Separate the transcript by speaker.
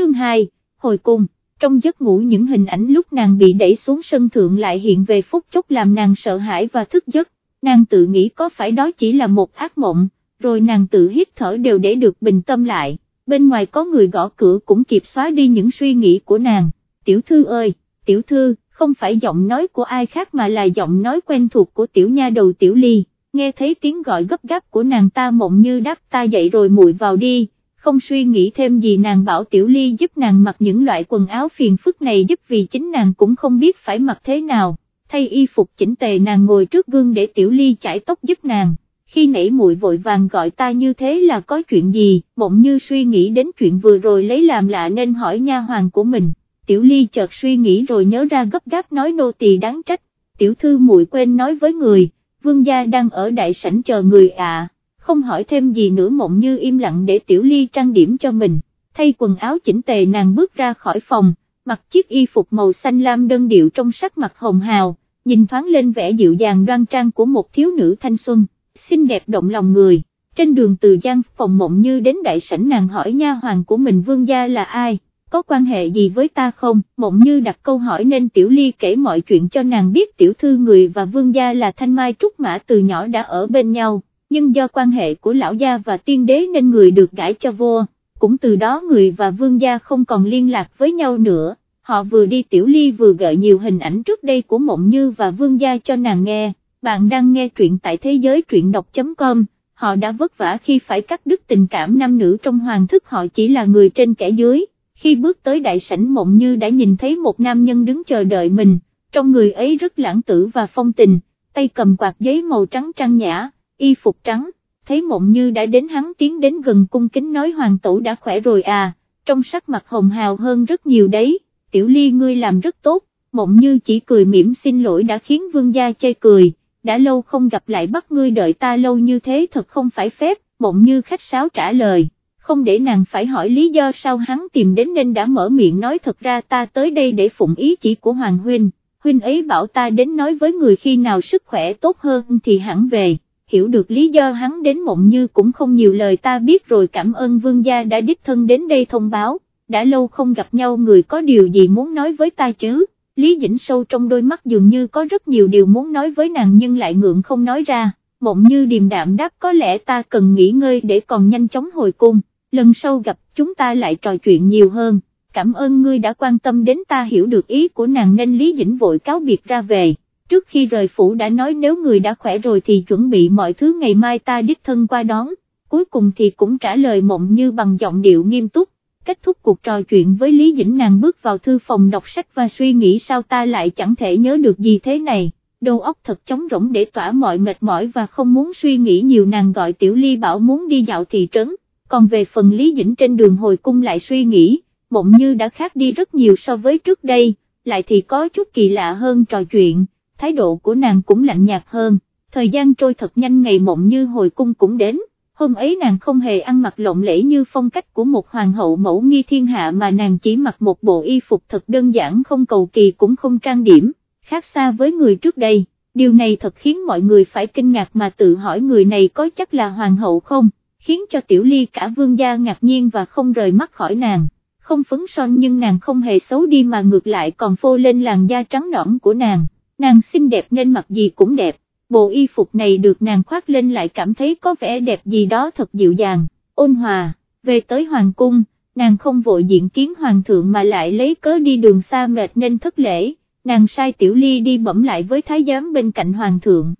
Speaker 1: chương 2, hồi cung, trong giấc ngủ những hình ảnh lúc nàng bị đẩy xuống sân thượng lại hiện về phút chốc làm nàng sợ hãi và thức giấc, nàng tự nghĩ có phải đó chỉ là một ác mộng, rồi nàng tự hít thở đều để được bình tâm lại, bên ngoài có người gõ cửa cũng kịp xóa đi những suy nghĩ của nàng, tiểu thư ơi, tiểu thư, không phải giọng nói của ai khác mà là giọng nói quen thuộc của tiểu nha đầu tiểu ly, nghe thấy tiếng gọi gấp gáp của nàng ta mộng như đáp ta dậy rồi muội vào đi, không suy nghĩ thêm gì nàng bảo tiểu ly giúp nàng mặc những loại quần áo phiền phức này giúp vì chính nàng cũng không biết phải mặc thế nào, thay y phục chỉnh tề nàng ngồi trước gương để tiểu ly chải tóc giúp nàng. Khi nãy muội vội vàng gọi ta như thế là có chuyện gì, bỗng như suy nghĩ đến chuyện vừa rồi lấy làm lạ nên hỏi nha hoàng của mình, tiểu ly chợt suy nghĩ rồi nhớ ra gấp gáp nói nô tỳ đáng trách, tiểu thư muội quên nói với người, vương gia đang ở đại sảnh chờ người à không hỏi thêm gì nữa mộng như im lặng để tiểu ly trang điểm cho mình, thay quần áo chỉnh tề nàng bước ra khỏi phòng, mặc chiếc y phục màu xanh lam đơn điệu trong sắc mặt hồng hào, nhìn thoáng lên vẻ dịu dàng đoan trang của một thiếu nữ thanh xuân, xinh đẹp động lòng người. Trên đường từ gian phòng mộng như đến đại sảnh nàng hỏi nha hoàng của mình vương gia là ai, có quan hệ gì với ta không, mộng như đặt câu hỏi nên tiểu ly kể mọi chuyện cho nàng biết tiểu thư người và vương gia là thanh mai trúc mã từ nhỏ đã ở bên nhau nhưng do quan hệ của lão gia và tiên đế nên người được gãi cho vua, cũng từ đó người và vương gia không còn liên lạc với nhau nữa, họ vừa đi tiểu ly vừa gợi nhiều hình ảnh trước đây của mộng như và vương gia cho nàng nghe, bạn đang nghe truyện tại thế giới truyện đọc.com, họ đã vất vả khi phải cắt đứt tình cảm nam nữ trong hoàng thức họ chỉ là người trên kẻ dưới, khi bước tới đại sảnh mộng như đã nhìn thấy một nam nhân đứng chờ đợi mình, trong người ấy rất lãng tử và phong tình, tay cầm quạt giấy màu trắng trang nhã y phục trắng, thấy mộng như đã đến hắn tiến đến gần cung kính nói hoàng tổ đã khỏe rồi à, trong sắc mặt hồng hào hơn rất nhiều đấy, tiểu ly ngươi làm rất tốt, mộng như chỉ cười mỉm xin lỗi đã khiến vương gia chê cười, đã lâu không gặp lại bắt ngươi đợi ta lâu như thế thật không phải phép, mộng như khách sáo trả lời, không để nàng phải hỏi lý do sao hắn tìm đến nên đã mở miệng nói thật ra ta tới đây để phụng ý chỉ của Hoàng Huynh, Huynh ấy bảo ta đến nói với người khi nào sức khỏe tốt hơn thì hẳn về hiểu được lý do hắn đến mộng như cũng không nhiều lời ta biết rồi cảm ơn vương gia đã đích thân đến đây thông báo, đã lâu không gặp nhau người có điều gì muốn nói với ta chứ, Lý Dĩnh sâu trong đôi mắt dường như có rất nhiều điều muốn nói với nàng nhưng lại ngượng không nói ra, mộng như điềm đạm đáp có lẽ ta cần nghỉ ngơi để còn nhanh chóng hồi cung, lần sau gặp chúng ta lại trò chuyện nhiều hơn, cảm ơn ngươi đã quan tâm đến ta hiểu được ý của nàng nên Lý Dĩnh vội cáo biệt ra về trước khi rời phủ đã nói nếu người đã khỏe rồi thì chuẩn bị mọi thứ ngày mai ta đích thân qua đón, cuối cùng thì cũng trả lời mộng như bằng giọng điệu nghiêm túc, kết thúc cuộc trò chuyện với Lý Dĩnh nàng bước vào thư phòng đọc sách và suy nghĩ sao ta lại chẳng thể nhớ được gì thế này, đầu óc thật trống rỗng để tỏa mọi mệt mỏi và không muốn suy nghĩ nhiều nàng gọi Tiểu Ly bảo muốn đi dạo thị trấn, còn về phần Lý Dĩnh trên đường hồi cung lại suy nghĩ, mộng như đã khác đi rất nhiều so với trước đây, lại thì có chút kỳ lạ hơn trò chuyện thái độ của nàng cũng lạnh nhạt hơn, thời gian trôi thật nhanh ngày mộng như hồi cung cũng đến, hôm ấy nàng không hề ăn mặc lộng lẫy như phong cách của một hoàng hậu mẫu nghi thiên hạ mà nàng chỉ mặc một bộ y phục thật đơn giản không cầu kỳ cũng không trang điểm, khác xa với người trước đây, điều này thật khiến mọi người phải kinh ngạc mà tự hỏi người này có chắc là hoàng hậu không, khiến cho tiểu ly cả vương gia ngạc nhiên và không rời mắt khỏi nàng. Không phấn son nhưng nàng không hề xấu đi mà ngược lại còn phô lên làn da trắng nõn của nàng nàng xinh đẹp nên mặc gì cũng đẹp, bộ y phục này được nàng khoác lên lại cảm thấy có vẻ đẹp gì đó thật dịu dàng, ôn hòa, về tới hoàng cung, nàng không vội diện kiến hoàng thượng mà lại lấy cớ đi đường xa mệt nên thất lễ, nàng sai tiểu ly đi bẩm lại với thái giám bên cạnh hoàng thượng,